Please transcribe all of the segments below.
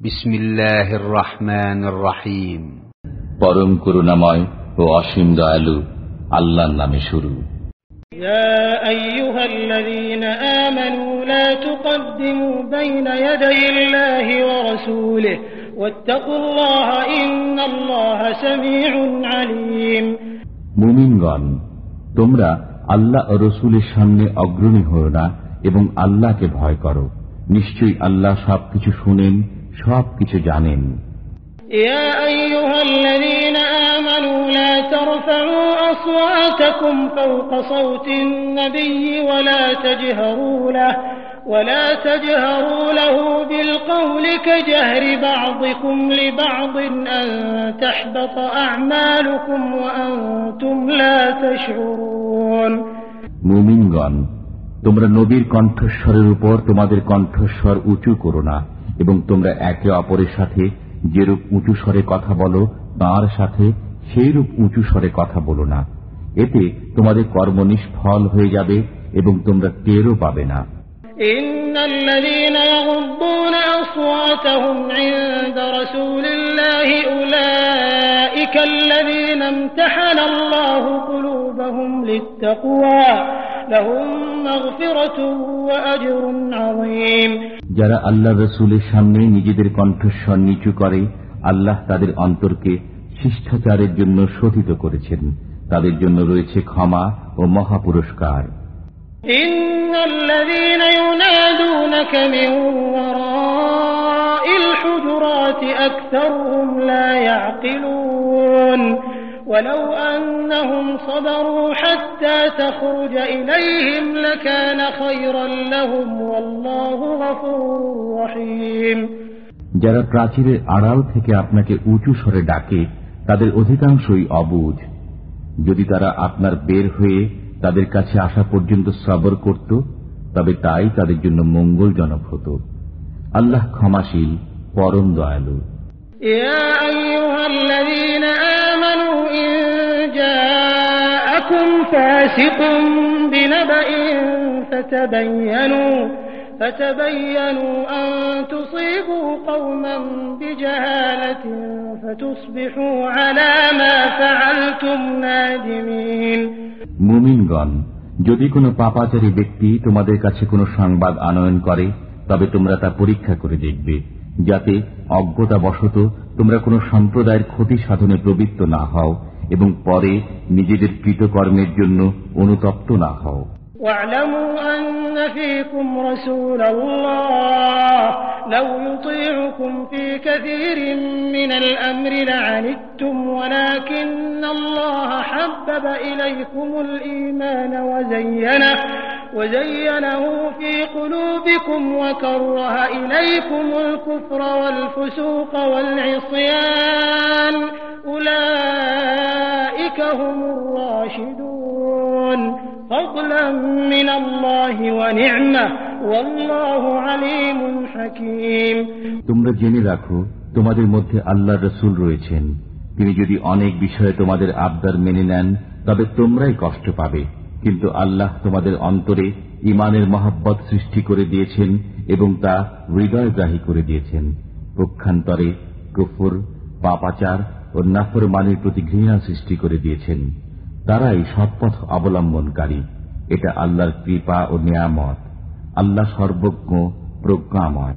بسم الله الرحمن الرحيم পরম করুণাময় ও অসীম দয়ালু আল্লাহর নামে শুরু يا أيها الذين آمنوا لا تقدموا بين يدي الله ورسوله واتقوا الله إن الله سميع عليم মুমিনগণ তোমরা আল্লাহ ও রসুলের সামনে অগ্রণী হও না এবং আল্লাহকে ভয় করো নিশ্চয়ই আল্লাহ সবকিছু শুনেন সবকিছু জানেন يا أيها الذين آمنوا لا ترفعوا أصواتكم فوق صوت النبي ولا تجهروا له ولا تجهروا له بالقول كجهر بعضكم لبعض أن تحبط أعمالكم وأنتم لا تشعرون মুমিনগণ তোমরা নবীর কণ্ঠস্বরের উপর তোমাদের কণ্ঠস্বর উঁচু করো না এবং তোমরা একে অপরের সাথে যেরূপ উঁচু স্বরে কথা বলো তাঁর সাথে সেইরূপ উঁচু স্বরে কথা বলো না এতে তোমাদের কর্ম নিষ্ফল হয়ে যাবে এবং তোমরা টেরও পাবে না إن الذين يغضون أصواتهم عند رسول الله أولئك الذين امتحن الله قلوبهم للتقوى যারা আল্লাহ রসুলের সামনে নিজেদের কণ্ঠস্বর নিচু করে আল্লাহ তাদের অন্তরকে শিষ্টাচারের জন্য শোধিত করেছেন। তাদের জন্য রয়েছে ক্ষমা ও মহাপুরস্কার। পুরস্কার ولو أنهم صبروا حتى تخرج إليهم لكان خيرا لهم والله غفور رحيم যারা প্রাচীরের আড়াল থেকে আপনাকে উঁচু স্বরে ডাকে তাদের অধিকাংশই অবুঝ যদি তারা আপনার বের হয়ে তাদের কাছে আসা পর্যন্ত সবর করত তবে তাই তাদের জন্য মঙ্গলজনক হতো আল্লাহ ক্ষমাশীল পরম দয়ালু يا أيها فاسق بنبأ فتبينوا فتبينوا أن تصيبوا قوما بجهالة فتصبحوا على ما فعلتم نادمين মুমিনগণ যদি কোনো পাপাচারী ব্যক্তি তোমাদের কাছে কোনো সংবাদ আনয়ন করে তবে তোমরা তা পরীক্ষা করে দেখবে যাতে অজ্ঞতাবশত তোমরা কোনো সম্প্রদায়ের ক্ষতি সাধনে প্রবৃত্ত না হও এবং পরে নিজেদের কৃতকর্মের জন্য অনুতপ্ত না হও واعلموا أن فيكم رسول الله لو يطيعكم في كثير من الأمر لعنتم ولكن الله حبب إليكم الإيمان وزينه وزينه في قلوبكم وكره إليكم الكفر والفسوق والعصيان أولئك هم الراشدون فضلا من الله ونعمة والله عليم حكيم তোমরা জেনে রাখো তোমাদের মধ্যে আল্লাহ রসুল রয়েছেন তিনি যদি অনেক বিষয়ে তোমাদের আবদার মেনে নেন তবে তোমরাই কষ্ট পাবে কিন্তু আল্লাহ তোমাদের অন্তরে ইমানের মহাব্বত সৃষ্টি করে দিয়েছেন এবং তা হৃদয়গ্রাহী করে দিয়েছেন পক্ষান্তরে কুফুর পাপাচার ও নাফরমানের প্রতি ঘৃণা সৃষ্টি করে দিয়েছেন, তারাই সৎপথ অবলম্বনকারী। এটা আল্লাহর কৃপা ও নিয়ামত, আল্লাহ সর্বজ্ঞ প্রজ্ঞাময়।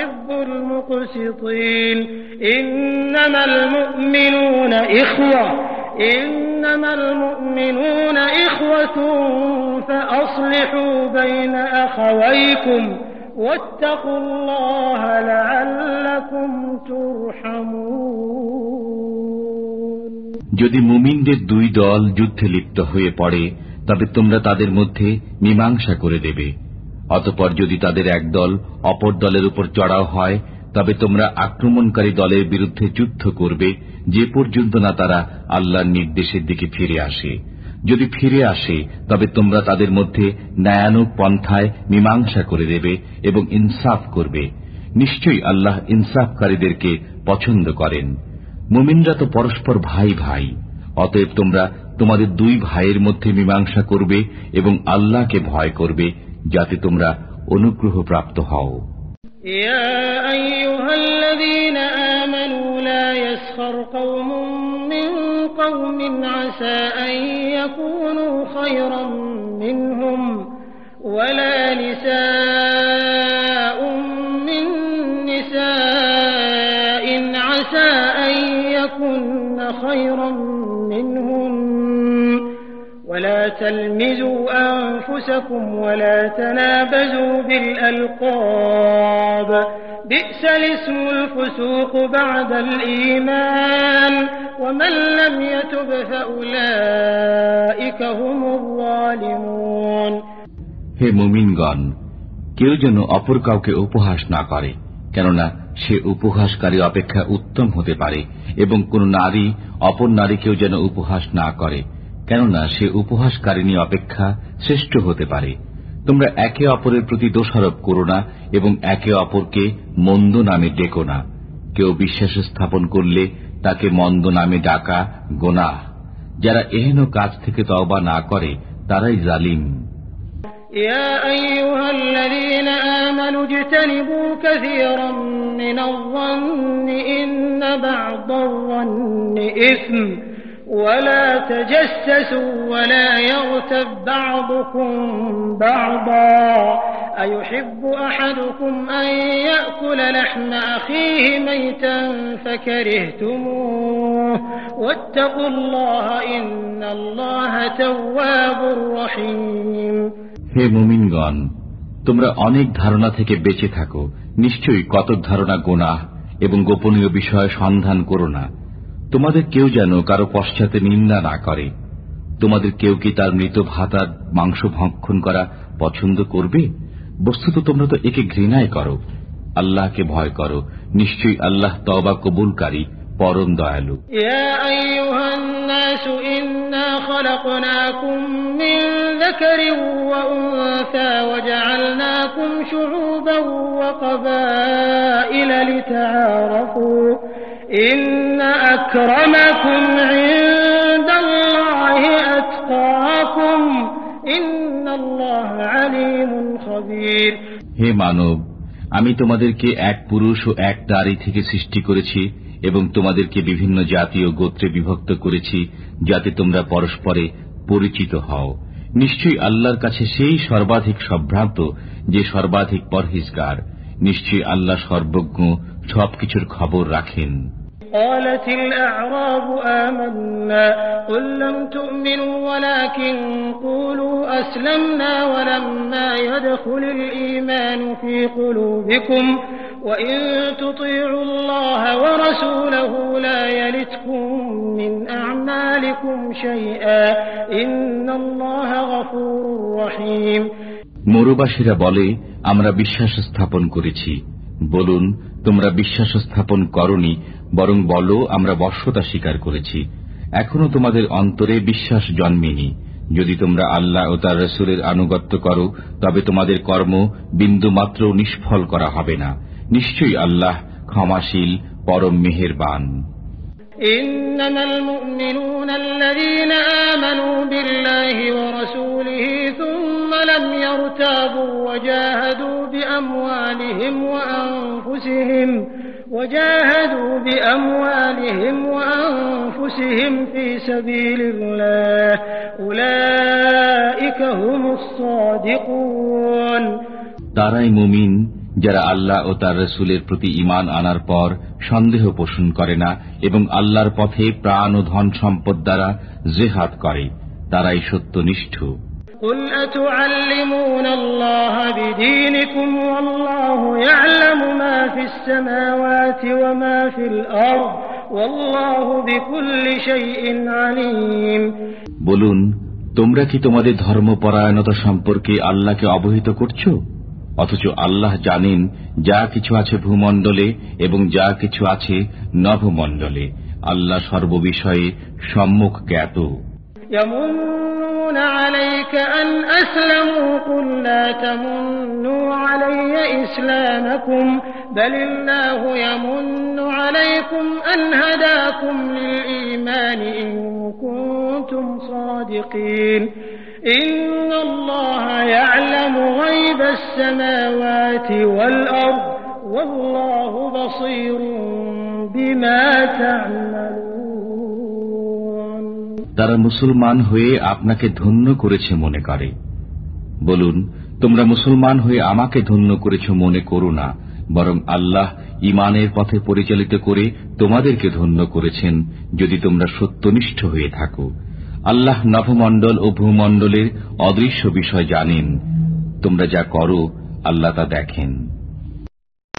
يحب المقسطين إنما المؤمنون إخوة إنما المؤمنون إخوة فأصلحوا بين أخويكم واتقوا الله لعلكم ترحمون যদি মুমিনদের দুই দল যুদ্ধে লিপ্ত হয়ে পড়ে তবে তোমরা তাদের মধ্যে মীমাংসা করে দেবে অতপর যদি তাদের এক দল অপর দলের উপর চড়াও হয়, তবে তোমরা আক্রমণকারী দলের বিরুদ্ধে যুদ্ধ করবে, যে পর্যন্ত না তারা আল্লাহর নির্দেশের দিকে ফিরে আসে। যদি ফিরে আসে, তবে তোমরা তাদের মধ্যে ন্যায়ানুক পন্থায় মীমাংসা করে দেবে এবং ইনসাফ করবে। নিশ্চয়ই আল্লাহ ইনসাফকারীদেরকে পছন্দ করেন। মুমিনরা তো পরস্পর ভাই ভাই। অতএব তোমরা তোমাদের দুই ভাইয়ের মধ্যে মীমাংসা করবে এবং আল্লাহকে ভয় করবে। যাতে তোমরা অনুগ্রহ প্রাপ্ত হও يا أيها تلمزوا أنفسكم ولا تنابزوا بالألقاب بئس الاسم الفسوق بعد الإيمان ومن لم يتب فأولئك هم الظالمون হে মুমিনগণ কেউ যেন অপর কাউকে উপহাস না করে কেননা সে উপহাসকারী অপেক্ষা উত্তম হতে পারে এবং কোন নারী অপর নারীকেও যেন উপহাস না করে কেননা সে উপহাসকারিণী অপেক্ষা শ্রেষ্ঠ হতে পারে তোমরা একে অপরের প্রতি দোষারোপ করো না এবং একে অপরকে মন্দ নামে ডেকো না কেউ বিশ্বাস স্থাপন করলে তাকে মন্দ নামে ডাকা গোনাহ যারা এহেন কাজ থেকে তওবা না করে তারাই জালিম يا أيها الذين آمنوا اجتنبوا كثيرا من الظن إن بعض الظن إثم ولا تجسسوا ولا يغتب بعضكم بعضا أيحب أحدكم أن يأكل لحم أخيه ميتا فكرهتموه واتقوا الله إن الله تواب رحيم হে মুমিনগণ তোমরা অনেক ধারণা থেকে বেঁচে থাকো নিশ্চয়ই কতক ধারণা গোনাহ এবং গোপনীয় বিষয় সন্ধান করো না তোমাদের কেউ যেন কারো পশ্চাতে নিন্দা না করে তোমাদের কেউ কি তার মৃত ভাতার মাংস ভক্ষণ করা পছন্দ করবে বস্তুত তোমরা তো একে ঘৃণায় করো আল্লাহকে ভয় করো নিশ্চয়ই আল্লাহ তবা কবুলকারী পরম দয়ালু يا أيها الناس إنا خلقناكم من ذكر وأنثى وجعلناكم شعوبا وقبائل لتعارفوا হে মানব, আমি তোমাদেরকে এক পুরুষ ও এক নারী থেকে সৃষ্টি করেছি এবং তোমাদেরকে বিভিন্ন জাতীয় গোত্রে বিভক্ত করেছি যাতে তোমরা পরস্পরে পরিচিত হও। নিশ্চয়ই আল্লাহর কাছে সেই সর্বাধিক সম্ভ্রান্ত যে সর্বাধিক পরহিজগার। নিশ্চয়ই আল্লাহ সর্বজ্ঞ, সবকিছুর খবর রাখেন। قالت الأعراب آمنا قل لم تؤمنوا ولكن قولوا أسلمنا ولما يدخل الإيمان في قلوبكم وإن تطيعوا الله ورسوله لا يلتكم من أعمالكم شيئا إن الله غفور رحيم মরুবাসীরা বলে আমরা বিশ্বাস স্থাপন করেছি বলুন তোমরা বিশ্বাস স্থাপন করনি বরং বলো আমরা বর্ষতা স্বীকার করেছি এখনো তোমাদের অন্তরে বিশ্বাস জন্মেনি যদি তোমরা আল্লাহ ও তার রসুলের আনুগত্য করো তবে তোমাদের কর্ম বিন্দুমাত্র নিষ্ফল করা হবে না নিশ্চয়ই আল্লাহ ক্ষমাশীল পরম মেহেরবান إنما المؤمنون الذين آمنوا بالله ورسوله ثم لم يرتابوا وجاهدوا بأموالهم وأنفسهم وجاهدوا بأموالهم وأنفسهم في سبيل الله أولئك هم الصادقون তারাই মুমিন যারা আল্লাহ ও তার রসুলের প্রতি ইমান আনার পর সন্দেহ পোষণ করে না এবং আল্লাহর পথে প্রাণ ও ধন সম্পদ দ্বারা জেহাদ করে তারাই সত্যনিষ্ঠ قل أتعلمون الله بدينكم والله يعلم ما في السماوات وما في الأرض والله بكل شيء عليم বলুন তোমরা কি তোমাদের ধর্মপরায়ণতা সম্পর্কে আল্লাহকে অবহিত করছো অথচ আল্লাহ জানেন যা কিছু আছে ভূমণ্ডলে এবং যা কিছু আছে নভমণ্ডলে আল্লাহ সর্ববিষয়ে সম্মুখ জ্ঞাত يمنون عليك أن أسلموا قل لا تمنوا علي إسلامكم بل الله يمن عليكم أن هداكم للإيمان إن كنتم صادقين. إن الله يعلم غيب السماوات والأرض والله بصير بما تعملون. তারা মুসলমান হয়ে আপনাকে ধন্য করেছে মনে করে। বলুন, তোমরা মুসলমান হয়ে আমাকে ধন্য করেছ মনে করো না, বরং আল্লাহ ইমানের পথে পরিচালিত করে তোমাদেরকে ধন্য করেছেন যদি তোমরা সত্যনিষ্ঠ হয়ে থাকো। আল্লাহ নভমণ্ডল ও ভূমণ্ডলের অদৃশ্য বিষয় জানেন। তোমরা যা করো, আল্লাহ তা দেখেন।